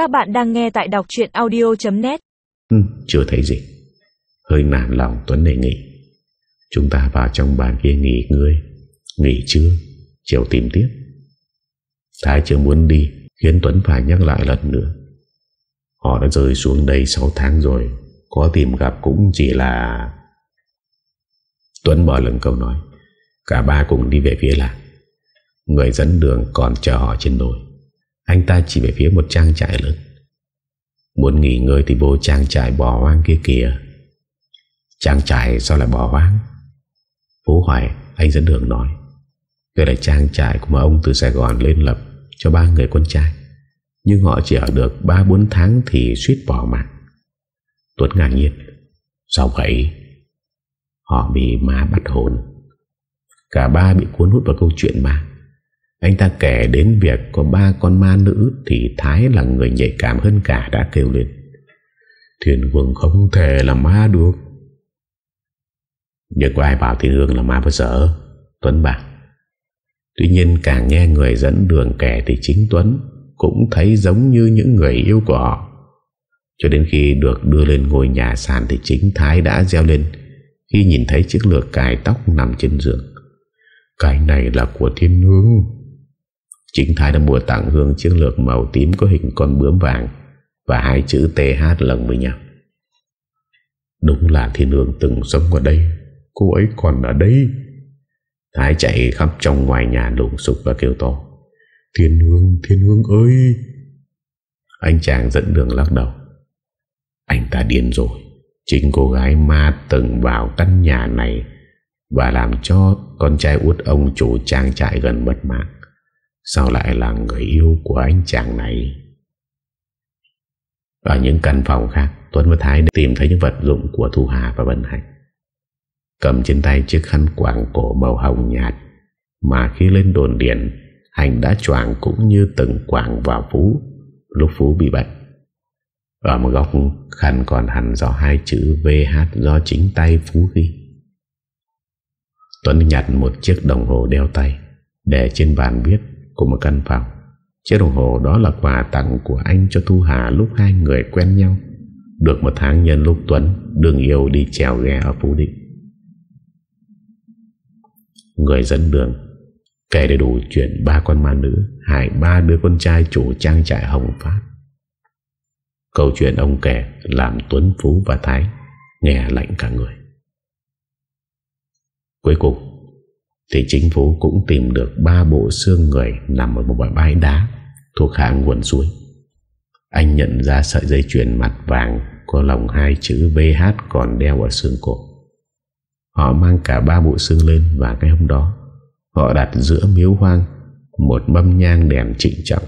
Các bạn đang nghe tại đọc chuyện audio.net ừ, Chưa thấy gì. Hơi nản lòng Tuấn đề nghị. Chúng ta vào trong bàn kia nghỉ ngơi. Nghỉ trưa Chiều tìm tiếp. Thái chưa muốn đi Khiến Tuấn phải nhắc lại lần nữa. Họ đã rơi xuống đây 6 tháng rồi Có tìm gặp cũng chỉ là Tuấn bỏ lần câu nói. Cả ba cùng đi về phía làng. Người dẫn đường còn chờ họ trên đồi. Anh ta chỉ về phía một trang trại lớn. Muốn nghỉ ngơi thì vô trang trại bỏ hoang kia kìa. Trang trại sao lại bỏ hoang? Phú hỏi Anh dẫn đường nói. Đây là trang trại của ông từ Sài Gòn lên lập Cho ba người con trai. Nhưng họ chỉ ở được 3-4 tháng Thì suýt bỏ mạng. Tuấn ngạc nhiên. Sao vậy? Họ bị ma bắt hồn. Cả ba bị cuốn hút vào câu chuyện ma. Anh ta kể đến việc có ba con ma nữ Thì Thái là người nhạy cảm hơn cả đã kêu lên. Thiên vương không thể là ma được. Nhưng có ai bảo Thiên hương là ma bao giờ Tuấn bảo Tuy nhiên càng nghe người dẫn đường kể Thì chính Tuấn cũng thấy giống như những người yêu của họ. Cho đến khi được đưa lên ngôi nhà sàn Thì chính Thái đã gieo lên Khi nhìn thấy chiếc lược cài tóc nằm trên giường. Cái này là của thiên hương. Chính Thái đã mua tặng Hương chiếc lược màu tím có hình con bướm vàng và hai chữ TH lần với nhau. Đúng là thiên hương từng sống ở đây, cô ấy còn ở đây. Thái chạy khắp trong ngoài nhà lùng sục và kêu to. Thiên hương, thiên hương ơi! Anh chàng dẫn đường lắc đầu. Anh ta điên rồi. Chính cô gái ma từng vào căn nhà này và làm cho con trai út ông chủ trang trại gần mất mạng. Sao lại là người yêu của anh chàng này? Ở những căn phòng khác, Tuấn và Thái tìm thấy những vật dụng của Thu Hà và Vân Hạnh. Cầm trên tay chiếc khăn quảng cổ màu hồng nhạt Mà khi lên đồn điện Hành đã choàng cũng như từng quảng vào Phú, Lúc Phú bị bệnh. Ở một góc khăn còn hẳn do hai chữ VH do chính tay Phú ghi. Tuấn nhặt một chiếc đồng hồ đeo tay, Để trên bàn viết của một căn phòng. Chiếc đồng hồ đó là quà tặng của anh cho Thu Hà lúc hai người quen nhau. Được một tháng nhân lúc Tuấn, Đường yêu đi trèo ghe ở Phú Định. Người dẫn đường, Kể đầy đủ chuyện ba con ma nữ Hại ba đứa con trai chủ trang trại Hồng Phát. Câu chuyện ông kể Làm Tuấn Phú và Thái Nghe lạnh cả người. Cuối cùng thì chính phủ cũng tìm được ba bộ xương người nằm ở một bãi đá thuộc hạ nguồn suối. Anh nhận ra sợi dây chuyền mặt vàng có lồng hai chữ VH còn đeo ở xương cổ. Họ mang cả ba bộ xương lên và cái hôm đó, họ đặt giữa miếu hoang, một mâm nhang đèn trịnh trọng.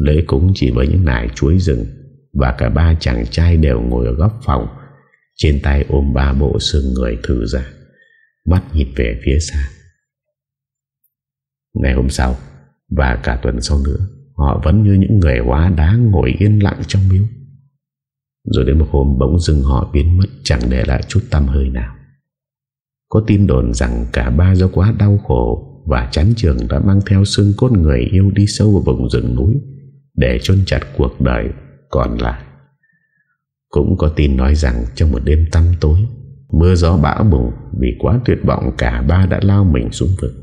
Lễ cúng chỉ với những nải chuối rừng và cả ba chàng trai đều ngồi ở góc phòng, trên tay ôm ba bộ xương người thử ra mắt nhìn về phía xa Ngày hôm sau Và cả tuần sau nữa, Họ vẫn như những người hóa đá ngồi yên lặng trong miếu. Rồi đến một hôm bỗng dưng họ biến mất, Chẳng để lại chút tâm hơi nào. Có tin đồn rằng cả ba do quá đau khổ Và chán trường đã mang theo xương cốt người yêu đi sâu vào vùng rừng núi Để chôn chặt cuộc đời còn lại. Cũng có tin nói rằng trong một đêm tăm tối, Mưa gió bão bùng Vì quá tuyệt vọng cả ba đã lao mình xuống vực.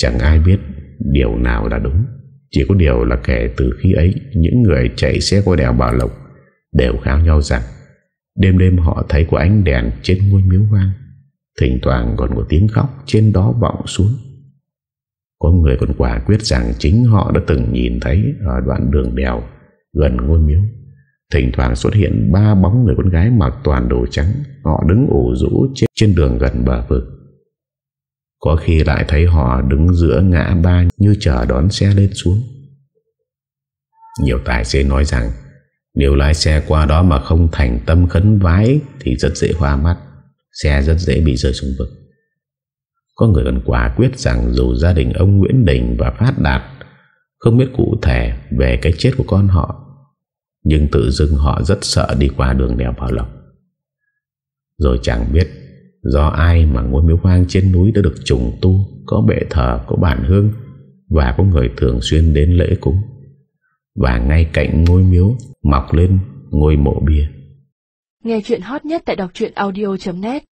Chẳng ai biết điều nào là đúng. Chỉ có điều là kể từ khi ấy, Những người chạy xe qua đèo Bảo Lộc Đều kháo nhau rằng, Đêm đêm họ thấy có ánh đèn trên ngôi miếu vang. Thỉnh thoảng còn có tiếng khóc Trên đó vọng xuống. Có người còn quả quyết rằng Chính họ đã từng nhìn thấy Ở đoạn đường đèo gần ngôi miếu. Thỉnh thoảng xuất hiện ba bóng người con gái mặc toàn đồ trắng. Họ đứng ủ rũ trên đường gần bờ vực có khi lại thấy họ đứng giữa ngã ba như chờ đón xe lên xuống. Nhiều tài xế nói rằng nếu lái xe qua đó mà không thành tâm khấn vái thì rất dễ hoa mắt, xe rất dễ bị rơi xuống vực. Có người còn quả quyết rằng dù gia đình ông Nguyễn Đình và Phát Đạt không biết cụ thể về cái chết của con họ, nhưng tự dưng họ rất sợ đi qua đường đèo Bảo Lộc. Rồi chẳng biết Do ai mà ngôi miếu hoang trên núi đã được trùng tu Có bệ thờ, có bản hương Và có người thường xuyên đến lễ cúng. Và ngay cạnh ngôi miếu Mọc lên ngôi mộ bia. Nghe chuyện hot nhất tại đọc audio.net